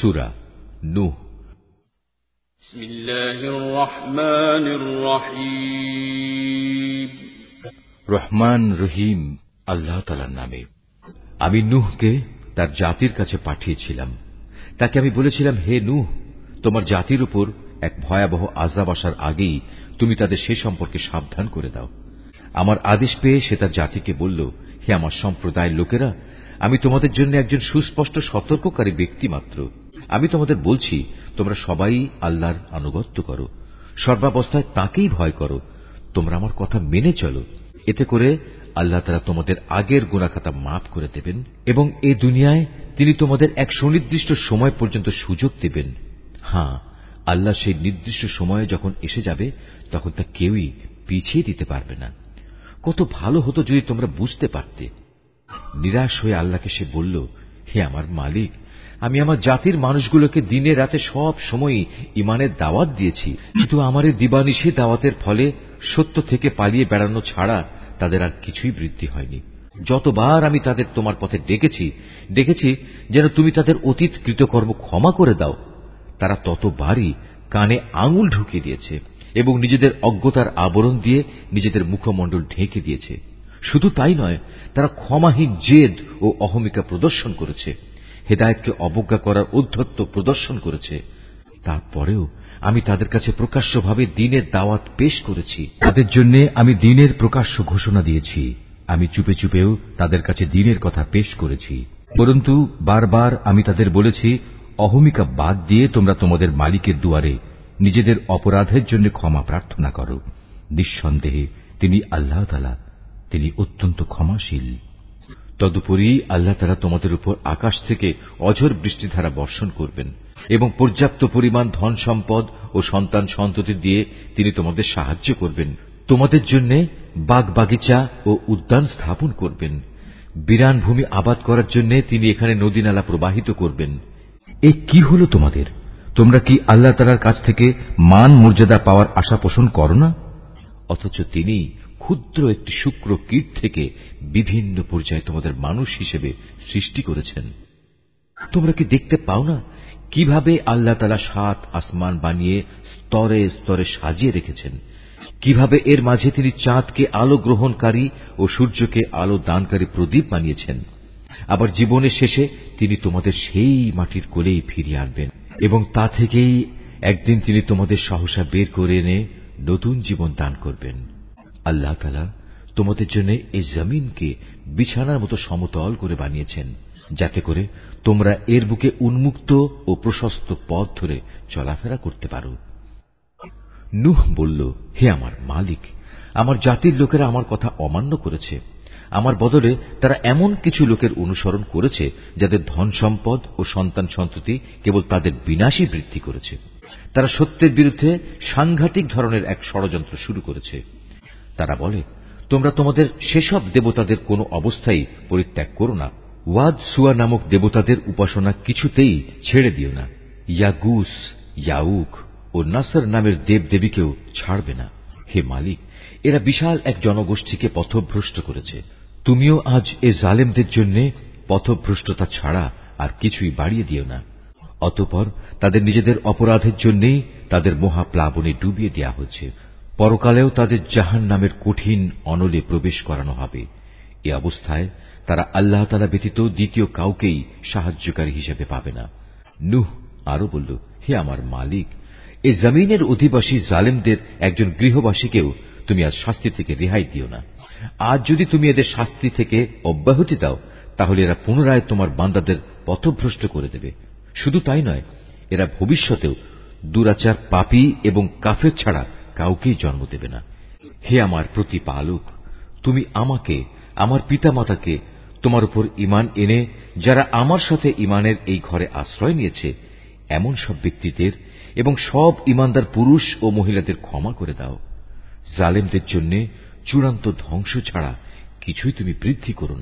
সুরা নুহ। রহমান রহিম। আল্লাহ তালার নামে। আমি নুহকে তার জাতির কাছে পাঠিয়েছিলাম। তাকে আমি বলেছিলাম হে নুহ তোমার জাতির উপর এক ভয়াবহ আজাব আসার আগেই তুমি তাদের সে সম্পর্কে সাবধান করে দাও। আমার আদেশ পেয়ে সে তার জাতিকে বলল হে আমার সম্প্রদায়ের লোকেরা আমি তোমাদের জন্য একজন সুস্পষ্ট সতর্ককারী ব্যক্তি মাত্র। আমি তোমাদের বলছি, তোমরা সবাই আল্লাহর আনুগত্য করো। সর্বাবস্থায় তাকেই ভয় করো। তোমরা আমার কথা মেনে চলো। এতে করে আল্লাহ তারা তোমাদের আগের গুণাখাতা মাফ করে দেবেন এবং এ দুনিয়ায় তিনি তোমাদের এক সুনির্দিষ্ট সময় পর্যন্ত সুযোগ দেবেন। হ্যাঁ আল্লাহ সেই নির্দিষ্ট সময়ে যখন এসে যাবে, তখন তা কেউই পিছিয়ে দিতে পারবে না। কত ভালো হতো যদি তোমরা বুঝতে পারতে। নিরাশ হয়ে আল্লাহকে সে বলল, হে আমার মালিক আমি আমার জাতির মানুষগুলোকে দিনে রাতে সব সময়ই ইমানের দাওয়াত দিয়েছি। কিন্তু আমার এই দিবানিশি দাওয়াতের ফলে সত্য থেকে পালিয়ে বেড়ানো ছাড়া তাদের আর কিছুই বৃদ্ধি হয়নি। যতবার আমি তাদের তোমার পথে ডেকেছি ডেকেছি যেন তুমি তাদের অতীত কৃতকর্ম ক্ষমা করে দাও, তারা ততবারই কানে আঙুল ঢুকিয়ে দিয়েছে এবং নিজেদের অজ্ঞতার আবরণ দিয়ে নিজেদের মুখমণ্ডল ঢেকে দিয়েছে। শুধু তাই নয়, তারা ক্ষমাহীন জেদ ও অহমিকা প্রদর্শন করেছে। হেদায়তকে অবজ্ঞা করার উদ্ধত্ত প্রদর্শন করেছে। তারপরেও আমি তাদের কাছে প্রকাশ্যভাবে দিনের দাওয়াত পেশ করেছি। তাদের জন্য আমি দিনের প্রকাশ্য ঘোষণা দিয়েছি। আমি চুপে চুপেও তাদের কাছে দিনের কথা পেশ করেছি। পরন্তু বারবার আমি তাদের বলেছি, অহমিকা বাদ দিয়ে তোমরা তোমাদের মালিকের দুয়ারে নিজেদের অপরাধের জন্য ক্ষমা প্রার্থনা করো। নিঃসন্দেহে তিনি আল্লাহ তিনি অত্যন্ত ক্ষমাশীল। তদুপরি আল্লাহ তালা তোমাদের উপর আকাশ থেকে অঝর বৃষ্টিধারা বর্ষণ করবেন এবং পর্যাপ্ত পরিমাণ ধন সম্পদ ও সন্তান সন্ততি দিয়ে তিনি তোমাদের সাহায্য করবেন। তোমাদের জন্য বাগ বাগিচা ও উদ্যান স্থাপন করবেন। বিরান ভূমি আবাদ করার জন্য তিনি এখানে নদী নালা প্রবাহিত করবেন। এ কি হল তোমাদের? তোমরা কি আল্লাহ তালার কাছ থেকে মান মর্যাদা পাওয়ার আশা পোষণ করো না? অথচ তিনি ক্ষুদ্র একটি শুক্র কীট থেকে বিভিন্ন পর্যায়ে তোমাদের মানুষ হিসেবে সৃষ্টি করেছেন। তোমরা কি দেখতে পাও না কীভাবে আল্লাহ তালা সাত আসমান বানিয়ে স্তরে স্তরে সাজিয়ে রেখেছেন? কীভাবে এর মাঝে তিনি চাঁদকে আলো গ্রহণকারী ও সূর্যকে আলো দানকারী প্রদীপ বানিয়েছেন? আবার জীবনের শেষে তিনি তোমাদের সেই মাটির কোলেই ফিরিয়ে আনবেন এবং তা থেকেই একদিন তিনি তোমাদের সহসা বের করে এনে নতুন জীবন দান করবেন। আল্লাহ তালা তোমাদের জন্য এই জমিনকে বিছানার মতো সমতল করে বানিয়েছেন, যাতে করে তোমরা এর বুকে উন্মুক্ত ও প্রশস্ত পথ ধরে চলাফেরা করতে পারো। নুহ বলল, হে আমার মালিক, আমার জাতির লোকেরা আমার কথা অমান্য করেছে। আমার বদলে তারা এমন কিছু লোকের অনুসরণ করেছে যাদের ধন সম্পদ ও সন্তান সন্ততি কেবল তাদের বিনাশী বৃদ্ধি করেছে। তারা সত্যের বিরুদ্ধে সাংঘাতিক ধরনের এক ষড়যন্ত্র শুরু করেছে। তারা বলে, তোমরা তোমাদের সেসব দেবতাদের কোনো অবস্থায় পরিত্যাগ করো না। ওয়াদ সুয়া নামক দেবতাদের উপাসনা কিছুতেই ছেড়ে দিও না। ইয়াগুস, ইয়াউক ও নাসর নামের দেবদেবীকেও ছাড়বে না। হে মালিক, এরা বিশাল এক জনগোষ্ঠীকে পথভ্রষ্ট করেছে। তুমিও আজ এ জালেমদের জন্য পথভ্রষ্টতা ছাড়া আর কিছুই বাড়িয়ে দিও না। অতপর তাদের নিজেদের অপরাধের জন্যই তাদের মহাপ্লাবনে ডুবিয়ে দেওয়া হচ্ছে পরকালেও তাদের জাহান নামের কঠিন অনলে প্রবেশ করানো হবে। এ অবস্থায় তারা আল্লাহ তালা ব্যতীত দ্বিতীয় কাউকেই সাহায্যকারী হিসেবে পাবে না। নুহ আরও বলল, হে আমার মালিক, এ জমিনের অধিবাসী জালেমদের একজন গৃহবাসীকেও তুমি আজ শাস্তি থেকে রেহাই দিও না। আজ যদি তুমি এদের শাস্তি থেকে অব্যাহতি দাও, তাহলে এরা পুনরায় তোমার বান্দাদের পথভ্রষ্ট করে দেবে। শুধু তাই নয়, এরা ভবিষ্যতেও দুরাচার পাপি এবং কাফের ছাড়া কাউকেই জন্ম দেবে না। হে আমার প্রতিপালক, তুমি আমাকে, আমার পিতামাতাকে তোমার উপর ইমান এনে, যারা আমার সাথে ইমানের এই ঘরে আশ্রয় নিয়েছে, এমন সব ব্যক্তিদের এবং সব ইমানদার পুরুষ ও মহিলাদের ক্ষমা করে দাও। জালেমদের জন্য চূড়ান্ত ধ্বংস ছাড়া কিছুই তুমি বৃদ্ধি করো না।